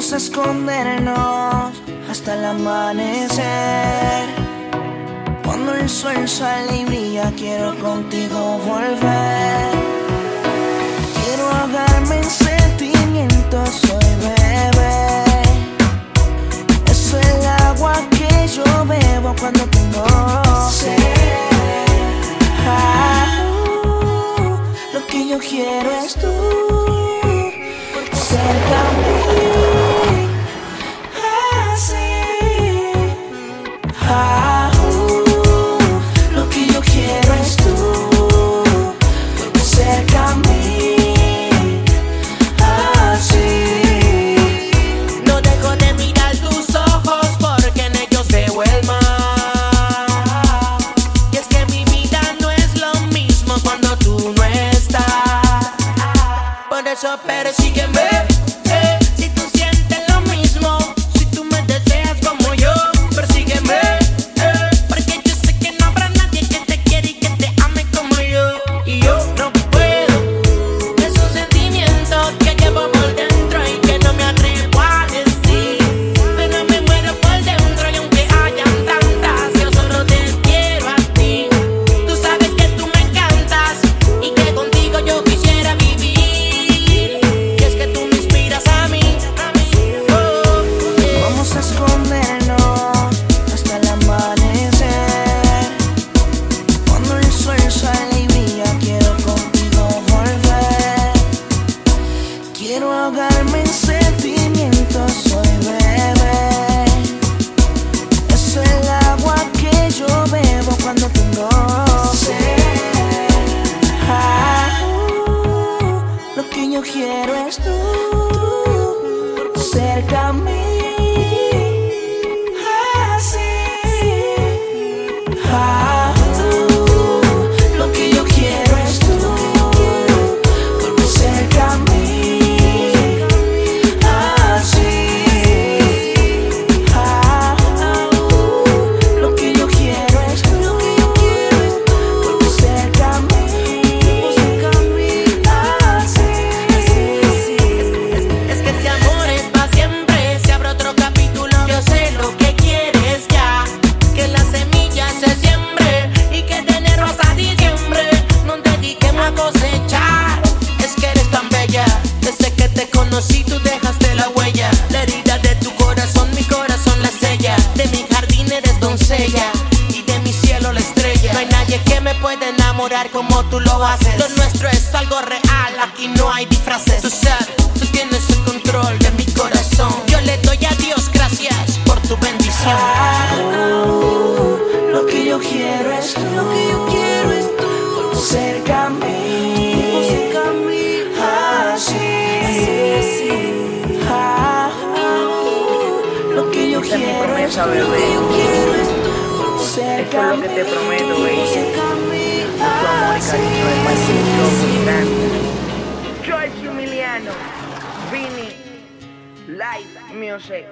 Vamos a escondernos hasta el amanecer. Cuando el sol sale y brilla, quiero contigo volver. Quiero ahogarme en sentimientos, soy bebé. Eso Es el agua que yo bebo cuando tengo sed. Ah, lo que yo quiero es tú, ser campeón. siguen, ve eres. lo nuestro es algo real, aquí no hay disfraces. Tú sabes, tú tienes el control de mi corazón. Yo le doy a Dios gracias por tu bendición. Oh, lo que yo quiero es tú. Lo que yo quiero es tú. Cerca a mí. Lo que yo quiero es promesa, bebé. Lo que yo quiero es tú. Cerca lo que te prometo, bebé. Music.